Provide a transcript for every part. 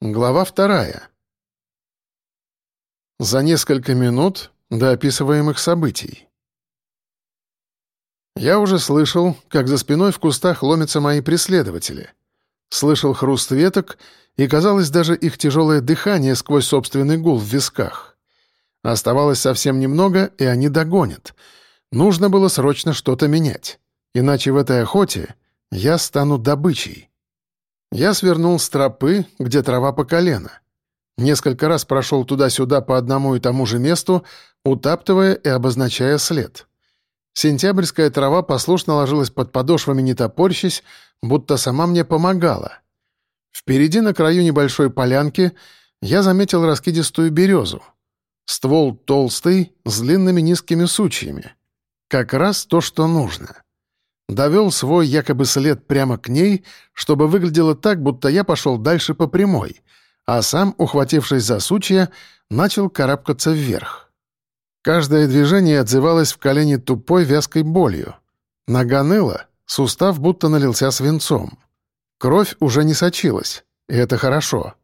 Глава вторая. За несколько минут до описываемых событий. Я уже слышал, как за спиной в кустах ломятся мои преследователи. Слышал хруст веток, и казалось даже их тяжелое дыхание сквозь собственный гул в висках. Оставалось совсем немного, и они догонят. Нужно было срочно что-то менять. Иначе в этой охоте я стану добычей. Я свернул с тропы, где трава по колено. Несколько раз прошел туда-сюда по одному и тому же месту, утаптывая и обозначая след. Сентябрьская трава послушно ложилась под подошвами, не топорщись, будто сама мне помогала. Впереди, на краю небольшой полянки, я заметил раскидистую березу. Ствол толстый, с длинными низкими сучьями. Как раз то, что нужно. Довел свой якобы след прямо к ней, чтобы выглядело так, будто я пошел дальше по прямой, а сам, ухватившись за сучья, начал карабкаться вверх. Каждое движение отзывалось в колене тупой вязкой болью. Нога ныла, сустав будто налился свинцом. Кровь уже не сочилась, и это хорошо.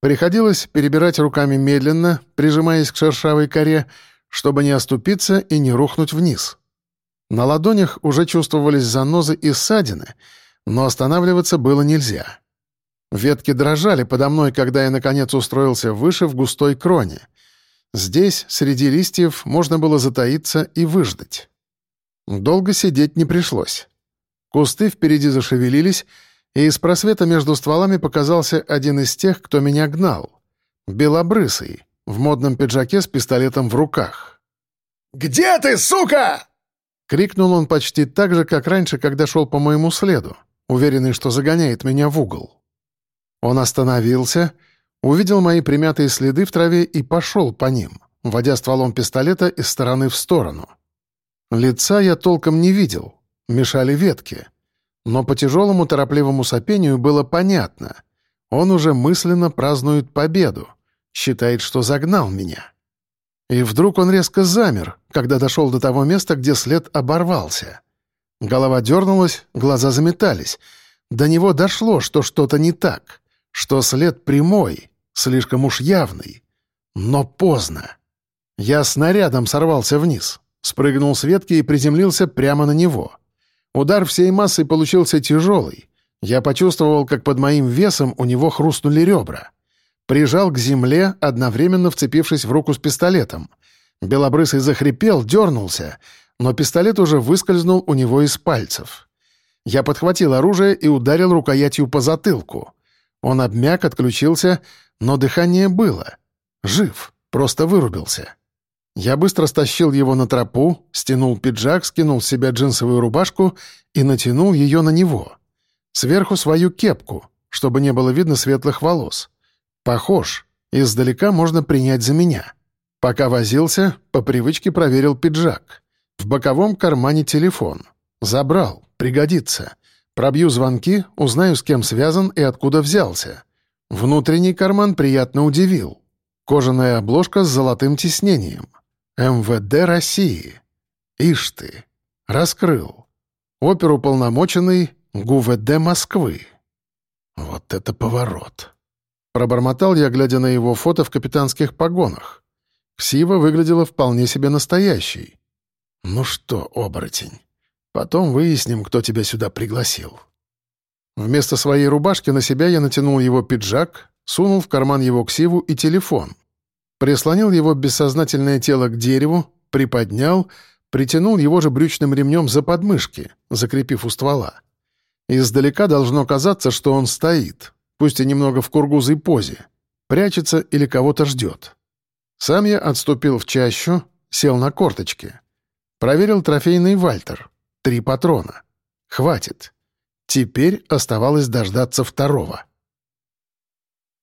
Приходилось перебирать руками медленно, прижимаясь к шершавой коре, чтобы не оступиться и не рухнуть вниз. На ладонях уже чувствовались занозы и ссадины, но останавливаться было нельзя. Ветки дрожали подо мной, когда я, наконец, устроился выше в густой кроне. Здесь, среди листьев, можно было затаиться и выждать. Долго сидеть не пришлось. Кусты впереди зашевелились, и из просвета между стволами показался один из тех, кто меня гнал. Белобрысый, в модном пиджаке с пистолетом в руках. «Где ты, сука?» Крикнул он почти так же, как раньше, когда шел по моему следу, уверенный, что загоняет меня в угол. Он остановился, увидел мои примятые следы в траве и пошел по ним, водя стволом пистолета из стороны в сторону. Лица я толком не видел, мешали ветки. Но по тяжелому торопливому сопению было понятно. Он уже мысленно празднует победу, считает, что загнал меня. И вдруг он резко замер, когда дошел до того места, где след оборвался. Голова дернулась, глаза заметались. До него дошло, что что-то не так, что след прямой, слишком уж явный. Но поздно. Я снарядом сорвался вниз, спрыгнул с ветки и приземлился прямо на него. Удар всей массой получился тяжелый. Я почувствовал, как под моим весом у него хрустнули ребра. Прижал к земле, одновременно вцепившись в руку с пистолетом. Белобрысый захрипел, дернулся, но пистолет уже выскользнул у него из пальцев. Я подхватил оружие и ударил рукоятью по затылку. Он обмяк, отключился, но дыхание было. Жив, просто вырубился. Я быстро стащил его на тропу, стянул пиджак, скинул с себя джинсовую рубашку и натянул ее на него. Сверху свою кепку, чтобы не было видно светлых волос. Похож. Издалека можно принять за меня. Пока возился, по привычке проверил пиджак. В боковом кармане телефон. Забрал. Пригодится. Пробью звонки, узнаю, с кем связан и откуда взялся. Внутренний карман приятно удивил. Кожаная обложка с золотым тиснением. МВД России. Ишь ты. Раскрыл. Оперуполномоченный ГУВД Москвы. Вот это поворот. Пробормотал я, глядя на его фото в капитанских погонах. Ксива выглядела вполне себе настоящей. «Ну что, оборотень, потом выясним, кто тебя сюда пригласил». Вместо своей рубашки на себя я натянул его пиджак, сунул в карман его ксиву и телефон. Прислонил его бессознательное тело к дереву, приподнял, притянул его же брючным ремнем за подмышки, закрепив у ствола. Издалека должно казаться, что он стоит, пусть и немного в кургузой позе, прячется или кого-то ждет. Сам я отступил в чащу, сел на корточки. Проверил трофейный Вальтер. Три патрона. Хватит. Теперь оставалось дождаться второго.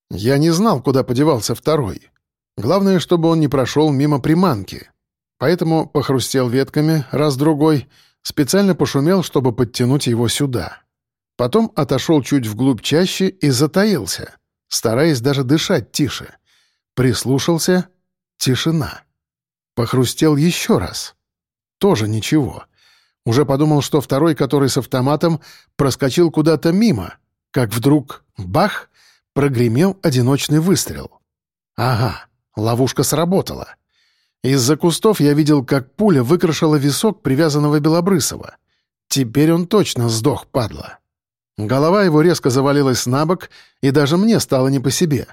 Я не знал, куда подевался второй. Главное, чтобы он не прошел мимо приманки. Поэтому похрустел ветками раз-другой, специально пошумел, чтобы подтянуть его сюда. Потом отошел чуть вглубь чаще и затаился, стараясь даже дышать тише. Прислушался — тишина. Похрустел еще раз. Тоже ничего. Уже подумал, что второй, который с автоматом, проскочил куда-то мимо, как вдруг — бах! прогремел одиночный выстрел. Ага, ловушка сработала. Из-за кустов я видел, как пуля выкрашила висок привязанного Белобрысова. Теперь он точно сдох, падла. Голова его резко завалилась на бок, и даже мне стало не по себе.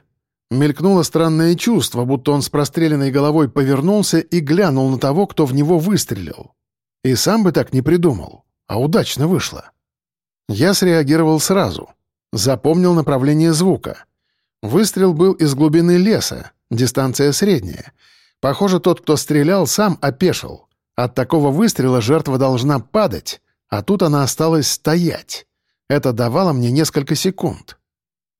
Мелькнуло странное чувство, будто он с простреленной головой повернулся и глянул на того, кто в него выстрелил. И сам бы так не придумал, а удачно вышло. Я среагировал сразу. Запомнил направление звука. Выстрел был из глубины леса, дистанция средняя. Похоже, тот, кто стрелял, сам опешил. От такого выстрела жертва должна падать, а тут она осталась стоять. Это давало мне несколько секунд.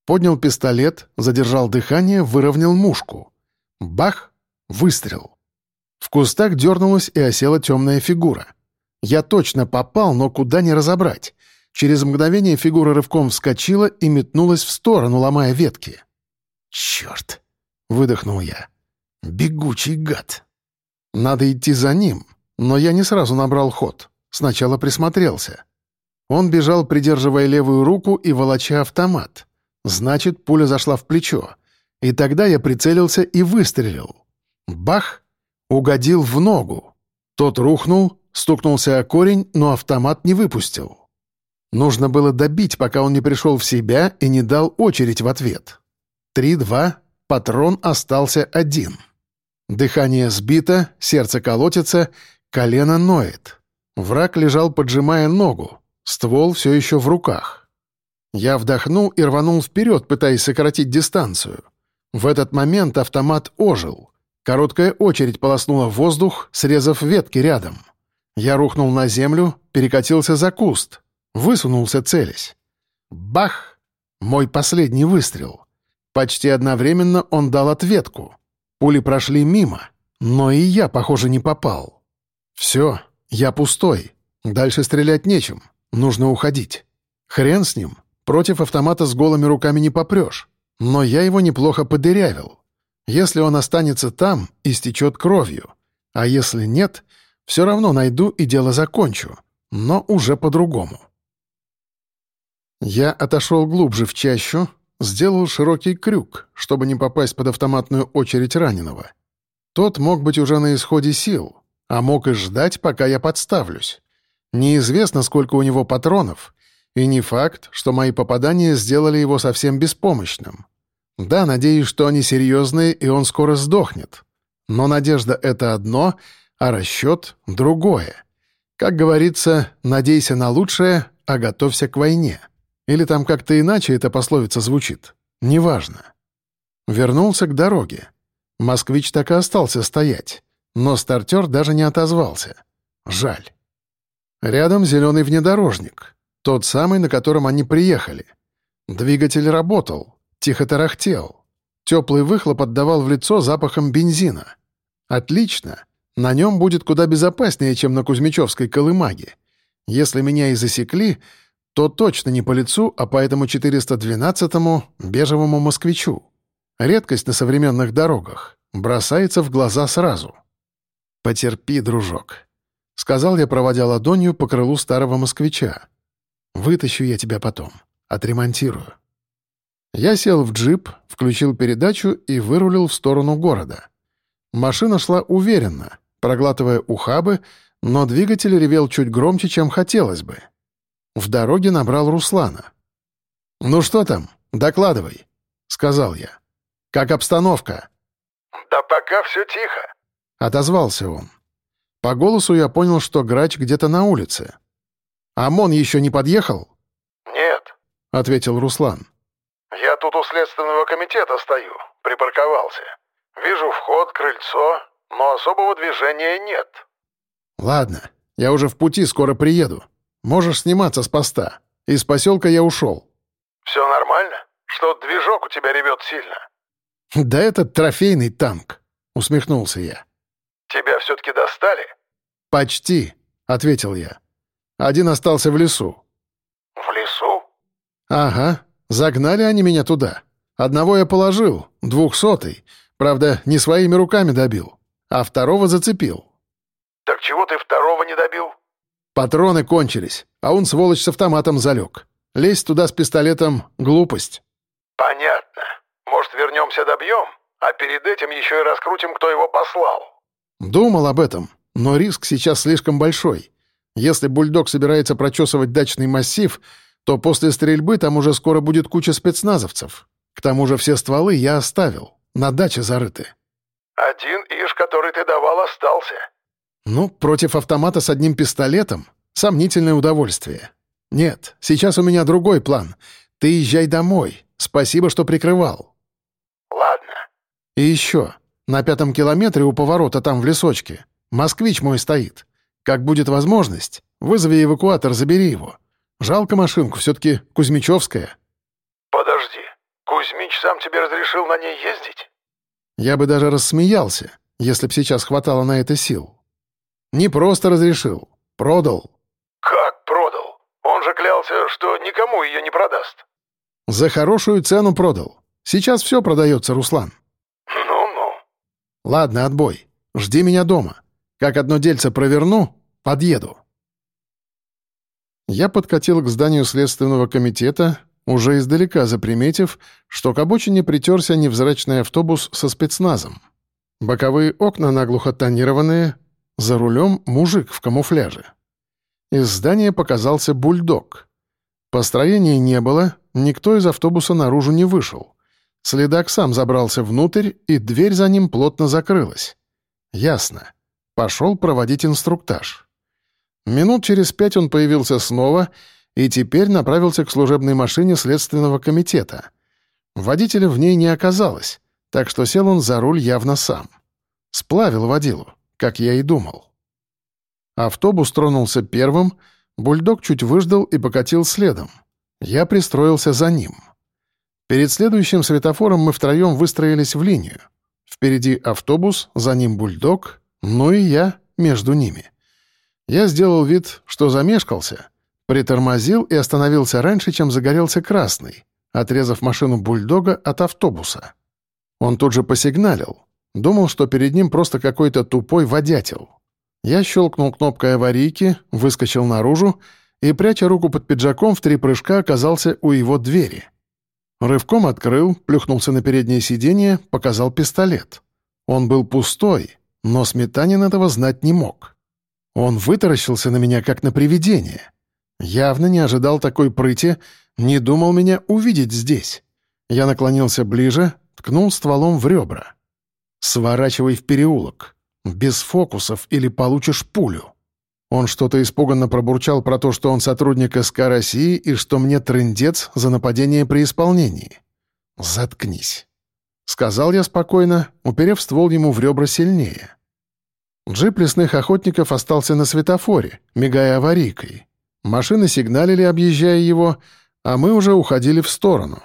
Поднял пистолет, задержал дыхание, выровнял мушку. Бах! Выстрел. В кустах дернулась и осела темная фигура. Я точно попал, но куда не разобрать. Через мгновение фигура рывком вскочила и метнулась в сторону, ломая ветки. «Черт!» — выдохнул я. «Бегучий гад!» Надо идти за ним, но я не сразу набрал ход. Сначала присмотрелся. Он бежал, придерживая левую руку и волоча автомат. Значит, пуля зашла в плечо. И тогда я прицелился и выстрелил. Бах! Угодил в ногу. Тот рухнул, стукнулся о корень, но автомат не выпустил. Нужно было добить, пока он не пришел в себя и не дал очередь в ответ. Три-два, патрон остался один. Дыхание сбито, сердце колотится, колено ноет. Враг лежал, поджимая ногу. Ствол все еще в руках. Я вдохнул и рванул вперед, пытаясь сократить дистанцию. В этот момент автомат ожил. Короткая очередь полоснула воздух, срезав ветки рядом. Я рухнул на землю, перекатился за куст. Высунулся целясь. Бах! Мой последний выстрел. Почти одновременно он дал ответку. Пули прошли мимо, но и я, похоже, не попал. Все, я пустой. Дальше стрелять нечем. Нужно уходить. Хрен с ним. Против автомата с голыми руками не попрешь. Но я его неплохо подырявил. Если он останется там, истечет кровью. А если нет, все равно найду и дело закончу. Но уже по-другому. Я отошел глубже в чащу, сделал широкий крюк, чтобы не попасть под автоматную очередь раненого. Тот мог быть уже на исходе сил, а мог и ждать, пока я подставлюсь. Неизвестно, сколько у него патронов, и не факт, что мои попадания сделали его совсем беспомощным. Да, надеюсь, что они серьезные, и он скоро сдохнет. Но надежда — это одно, а расчет — другое. Как говорится, надейся на лучшее, а готовься к войне. Или там как-то иначе эта пословица звучит. Неважно. Вернулся к дороге. Москвич так и остался стоять, но стартер даже не отозвался. Жаль. Рядом зеленый внедорожник. Тот самый, на котором они приехали. Двигатель работал, тихо тарахтел. Теплый выхлоп отдавал в лицо запахом бензина. Отлично. На нем будет куда безопаснее, чем на Кузьмичевской колымаге. Если меня и засекли, то точно не по лицу, а по этому 412-му бежевому москвичу. Редкость на современных дорогах. Бросается в глаза сразу. «Потерпи, дружок», — сказал я, проводя ладонью по крылу старого москвича. Вытащу я тебя потом. Отремонтирую». Я сел в джип, включил передачу и вырулил в сторону города. Машина шла уверенно, проглатывая ухабы, но двигатель ревел чуть громче, чем хотелось бы. В дороге набрал Руслана. «Ну что там? Докладывай», — сказал я. «Как обстановка?» «Да пока все тихо», — отозвался он. По голосу я понял, что грач где-то на улице. «ОМОН еще не подъехал?» «Нет», — ответил Руслан. «Я тут у следственного комитета стою, припарковался. Вижу вход, крыльцо, но особого движения нет». «Ладно, я уже в пути, скоро приеду. Можешь сниматься с поста. Из поселка я ушел». «Все нормально? Что движок у тебя ревет сильно?» «Да это трофейный танк», — усмехнулся я. «Тебя все-таки достали?» «Почти», — ответил я. Один остался в лесу». «В лесу?» «Ага. Загнали они меня туда. Одного я положил, двухсотый. Правда, не своими руками добил. А второго зацепил». «Так чего ты второго не добил?» «Патроны кончились, а он, сволочь, с автоматом залег. Лезть туда с пистолетом — глупость». «Понятно. Может, вернемся добьем, а перед этим еще и раскрутим, кто его послал?» Думал об этом, но риск сейчас слишком большой. Если бульдог собирается прочесывать дачный массив, то после стрельбы там уже скоро будет куча спецназовцев. К тому же все стволы я оставил, на даче зарыты. «Один иш, который ты давал, остался». «Ну, против автомата с одним пистолетом — сомнительное удовольствие. Нет, сейчас у меня другой план. Ты езжай домой. Спасибо, что прикрывал». «Ладно». «И еще. На пятом километре у поворота там в лесочке. Москвич мой стоит. Как будет возможность, вызови эвакуатор, забери его. Жалко машинку, все-таки Кузьмичевская». «Подожди. Кузьмич сам тебе разрешил на ней ездить?» Я бы даже рассмеялся, если б сейчас хватало на это сил. Не просто разрешил, продал. «Как продал? Он же клялся, что никому ее не продаст». За хорошую цену продал. Сейчас все продается, Руслан. Ладно, отбой. Жди меня дома. Как одно дельце проверну, подъеду. Я подкатил к зданию Следственного комитета, уже издалека заприметив, что к обочине притерся невзрачный автобус со спецназом. Боковые окна наглухо тонированные, за рулем мужик в камуфляже. Из здания показался бульдог. Построения не было, никто из автобуса наружу не вышел. Следак сам забрался внутрь, и дверь за ним плотно закрылась. Ясно. Пошел проводить инструктаж. Минут через пять он появился снова и теперь направился к служебной машине Следственного комитета. Водителя в ней не оказалось, так что сел он за руль явно сам. Сплавил водилу, как я и думал. Автобус тронулся первым, бульдог чуть выждал и покатил следом. Я пристроился за ним. Перед следующим светофором мы втроем выстроились в линию. Впереди автобус, за ним бульдог, ну и я между ними. Я сделал вид, что замешкался, притормозил и остановился раньше, чем загорелся красный, отрезав машину бульдога от автобуса. Он тут же посигналил. Думал, что перед ним просто какой-то тупой водятел. Я щелкнул кнопкой аварийки, выскочил наружу и, пряча руку под пиджаком, в три прыжка оказался у его двери. Рывком открыл, плюхнулся на переднее сиденье, показал пистолет. Он был пустой, но Сметанин этого знать не мог. Он вытаращился на меня, как на привидение. Явно не ожидал такой прыти, не думал меня увидеть здесь. Я наклонился ближе, ткнул стволом в ребра. «Сворачивай в переулок. Без фокусов или получишь пулю». Он что-то испуганно пробурчал про то, что он сотрудник СК России и что мне трындец за нападение при исполнении. «Заткнись», — сказал я спокойно, уперев ствол ему в ребра сильнее. Джип лесных охотников остался на светофоре, мигая аварийкой. Машины сигналили, объезжая его, а мы уже уходили в сторону.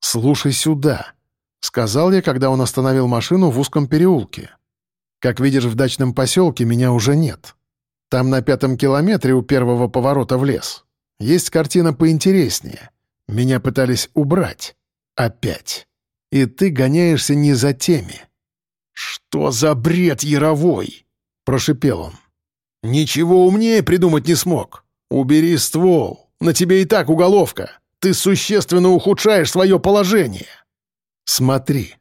«Слушай сюда», — сказал я, когда он остановил машину в узком переулке. «Как видишь, в дачном поселке меня уже нет. Там на пятом километре у первого поворота в лес. Есть картина поинтереснее. Меня пытались убрать. Опять. И ты гоняешься не за теми». «Что за бред яровой?» — прошипел он. «Ничего умнее придумать не смог. Убери ствол. На тебе и так уголовка. Ты существенно ухудшаешь свое положение». «Смотри».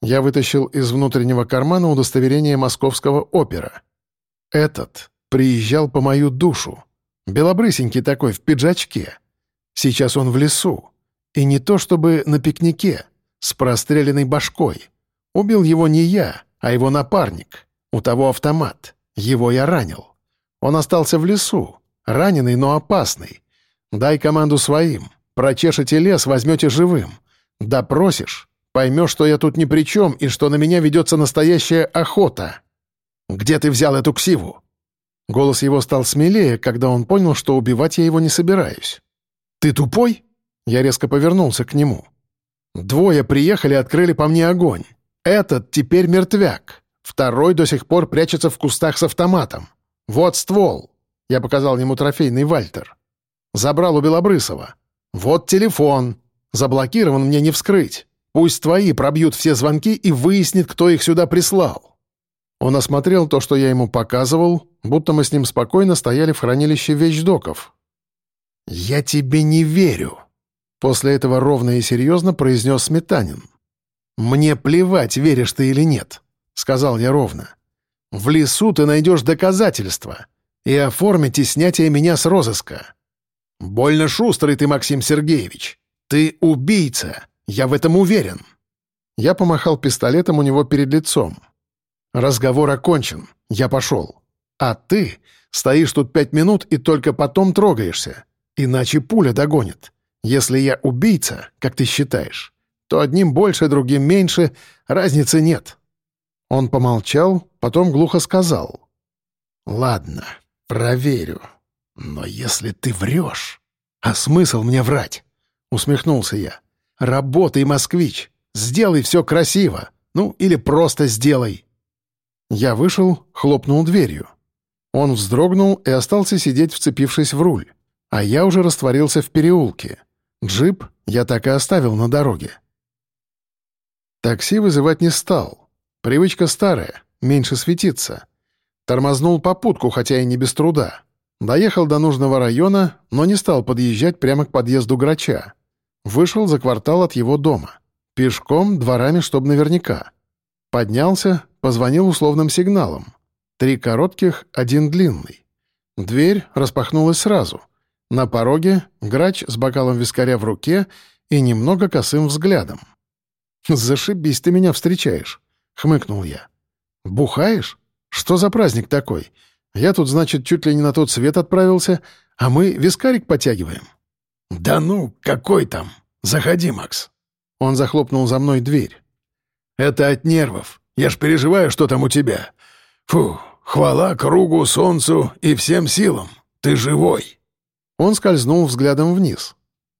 Я вытащил из внутреннего кармана удостоверение московского опера. Этот приезжал по мою душу. Белобрысенький такой, в пиджачке. Сейчас он в лесу. И не то чтобы на пикнике, с простреленной башкой. Убил его не я, а его напарник. У того автомат. Его я ранил. Он остался в лесу. Раненый, но опасный. Дай команду своим. Прочешете лес, возьмете живым. Допросишь. Поймешь, что я тут ни при чем и что на меня ведется настоящая охота. Где ты взял эту ксиву?» Голос его стал смелее, когда он понял, что убивать я его не собираюсь. «Ты тупой?» Я резко повернулся к нему. Двое приехали открыли по мне огонь. Этот теперь мертвяк. Второй до сих пор прячется в кустах с автоматом. Вот ствол. Я показал ему трофейный Вальтер. Забрал у Белобрысова. Вот телефон. Заблокирован мне не вскрыть. Пусть твои пробьют все звонки и выяснит, кто их сюда прислал. Он осмотрел то, что я ему показывал, будто мы с ним спокойно стояли в хранилище вещдоков. «Я тебе не верю». После этого ровно и серьезно произнес Сметанин. «Мне плевать, веришь ты или нет», — сказал я ровно. «В лесу ты найдешь доказательства и оформите снятие меня с розыска. Больно шустрый ты, Максим Сергеевич. Ты убийца, я в этом уверен». Я помахал пистолетом у него перед лицом. «Разговор окончен, я пошел. А ты стоишь тут пять минут и только потом трогаешься, иначе пуля догонит. Если я убийца, как ты считаешь, то одним больше, другим меньше, разницы нет». Он помолчал, потом глухо сказал. «Ладно, проверю. Но если ты врешь...» «А смысл мне врать?» — усмехнулся я. «Работай, москвич. Сделай все красиво. Ну, или просто сделай». Я вышел, хлопнул дверью. Он вздрогнул и остался сидеть, вцепившись в руль. А я уже растворился в переулке. Джип я так и оставил на дороге. Такси вызывать не стал. Привычка старая, меньше светиться. Тормознул попутку, хотя и не без труда. Доехал до нужного района, но не стал подъезжать прямо к подъезду Грача. Вышел за квартал от его дома. Пешком, дворами, чтоб наверняка. Поднялся, позвонил условным сигналом. Три коротких, один длинный. Дверь распахнулась сразу — на пороге грач с бокалом вискаря в руке и немного косым взглядом. «Зашибись ты меня встречаешь», — хмыкнул я. «Бухаешь? Что за праздник такой? Я тут, значит, чуть ли не на тот свет отправился, а мы вискарик потягиваем». «Да ну, какой там? Заходи, Макс». Он захлопнул за мной дверь. «Это от нервов. Я ж переживаю, что там у тебя. Фу, хвала кругу, солнцу и всем силам. Ты живой». Он скользнул взглядом вниз.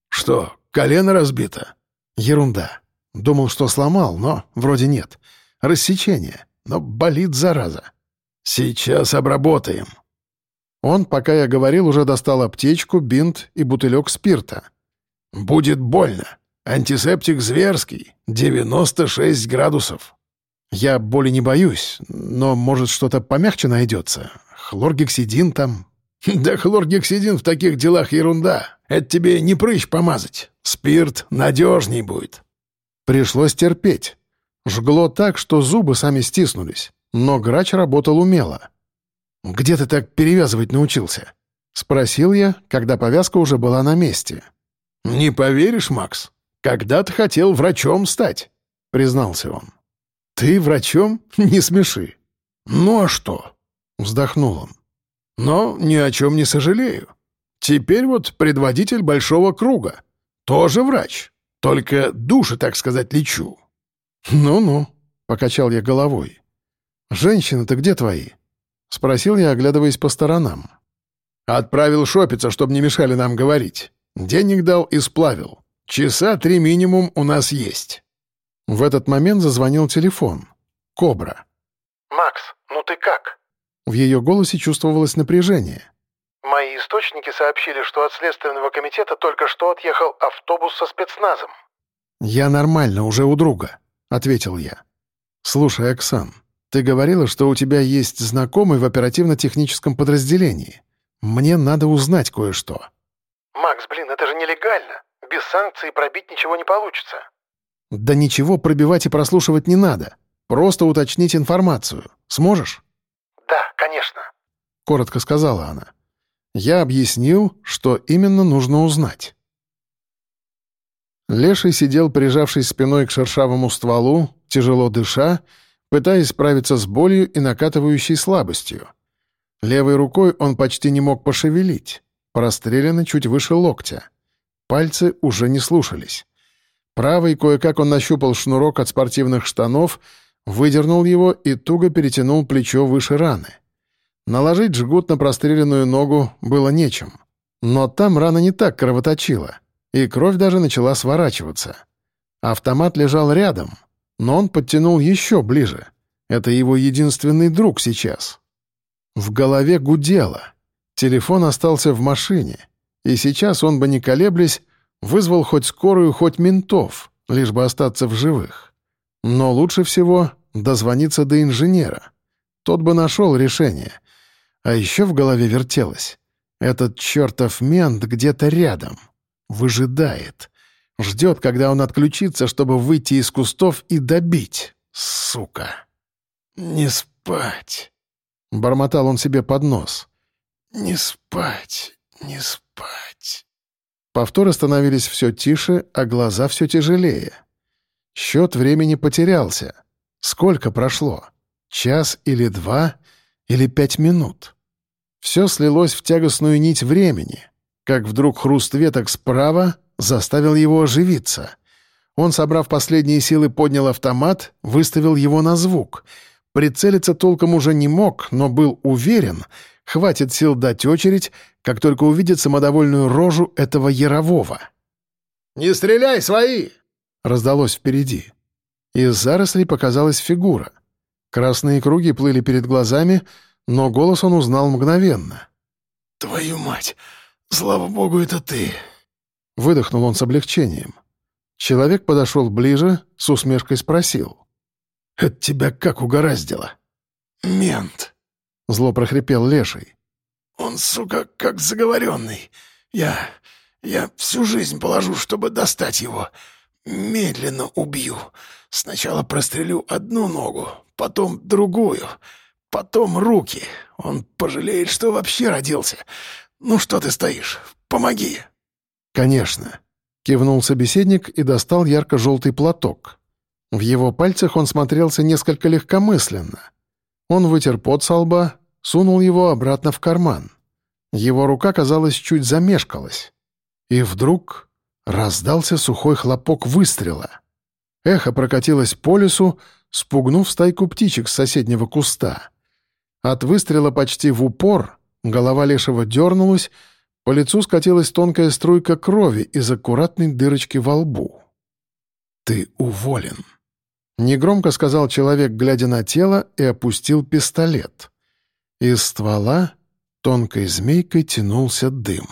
«Что, колено разбито?» «Ерунда. Думал, что сломал, но вроде нет. Рассечение, но болит зараза». «Сейчас обработаем». Он, пока я говорил, уже достал аптечку, бинт и бутылек спирта. «Будет больно. Антисептик зверский. 96 градусов». «Я боли не боюсь, но, может, что-то помягче найдется. Хлоргексидин там, «Да хлоргексидин в таких делах ерунда. Это тебе не прыщ помазать. Спирт надежней будет». Пришлось терпеть. Жгло так, что зубы сами стиснулись, но грач работал умело. «Где ты так перевязывать научился?» — спросил я, когда повязка уже была на месте. «Не поверишь, Макс, когда-то хотел врачом стать», — признался он. «Ты врачом? Не смеши». «Ну а что?» — вздохнул он. Но ни о чем не сожалею. Теперь вот предводитель большого круга. Тоже врач. Только души, так сказать, лечу». «Ну-ну», — покачал я головой. «Женщины-то где твои?» — спросил я, оглядываясь по сторонам. «Отправил шопиться, чтобы не мешали нам говорить. Денег дал и сплавил. Часа три минимум у нас есть». В этот момент зазвонил телефон. «Кобра». «Макс, ну ты как?» В ее голосе чувствовалось напряжение. «Мои источники сообщили, что от Следственного комитета только что отъехал автобус со спецназом». «Я нормально, уже у друга», — ответил я. «Слушай, Оксан, ты говорила, что у тебя есть знакомый в оперативно-техническом подразделении. Мне надо узнать кое-что». «Макс, блин, это же нелегально. Без санкций пробить ничего не получится». «Да ничего пробивать и прослушивать не надо. Просто уточнить информацию. Сможешь?» «Да, конечно», — коротко сказала она. Я объяснил, что именно нужно узнать. Леший сидел, прижавшись спиной к шершавому стволу, тяжело дыша, пытаясь справиться с болью и накатывающей слабостью. Левой рукой он почти не мог пошевелить, простреляно чуть выше локтя. Пальцы уже не слушались. Правой кое-как он нащупал шнурок от спортивных штанов — выдернул его и туго перетянул плечо выше раны. Наложить жгут на простреленную ногу было нечем. Но там рана не так кровоточила, и кровь даже начала сворачиваться. Автомат лежал рядом, но он подтянул еще ближе. Это его единственный друг сейчас. В голове гудело. Телефон остался в машине, и сейчас он бы не колеблясь вызвал хоть скорую, хоть ментов, лишь бы остаться в живых. Но лучше всего дозвониться до инженера. Тот бы нашел решение. А еще в голове вертелось. Этот чертов мент где-то рядом. Выжидает. Ждет, когда он отключится, чтобы выйти из кустов и добить. Сука. «Не спать», — бормотал он себе под нос. «Не спать, не спать». Повторы становились все тише, а глаза все тяжелее. Счет времени потерялся. Сколько прошло? Час или два? Или пять минут? Все слилось в тягостную нить времени, как вдруг хруст веток справа заставил его оживиться. Он, собрав последние силы, поднял автомат, выставил его на звук. Прицелиться толком уже не мог, но был уверен, хватит сил дать очередь, как только увидит самодовольную рожу этого Ярового. «Не стреляй, свои!» — раздалось впереди. Из зарослей показалась фигура. Красные круги плыли перед глазами, но голос он узнал мгновенно. «Твою мать! Слава богу, это ты!» Выдохнул он с облегчением. Человек подошел ближе, с усмешкой спросил. «Это тебя как угораздило?» «Мент», — зло прохрипел Леший. «Он, сука, как заговоренный. Я... я всю жизнь положу, чтобы достать его. Медленно убью. Сначала прострелю одну ногу, потом другую, потом руки. Он пожалеет, что вообще родился. Ну что ты стоишь? Помоги!» «Конечно», — кивнул собеседник и достал ярко-желтый платок. В его пальцах он смотрелся несколько легкомысленно. Он вытер пот со лба, сунул его обратно в карман. Его рука, казалось, чуть замешкалась. И вдруг раздался сухой хлопок выстрела. Эхо прокатилось по лесу, спугнув стайку птичек с соседнего куста. От выстрела почти в упор голова лешего дернулась, по лицу скатилась тонкая струйка крови из аккуратной дырочки во лбу. «Ты уволен», — негромко сказал человек, глядя на тело, и опустил пистолет. Из ствола тонкой змейкой тянулся дым.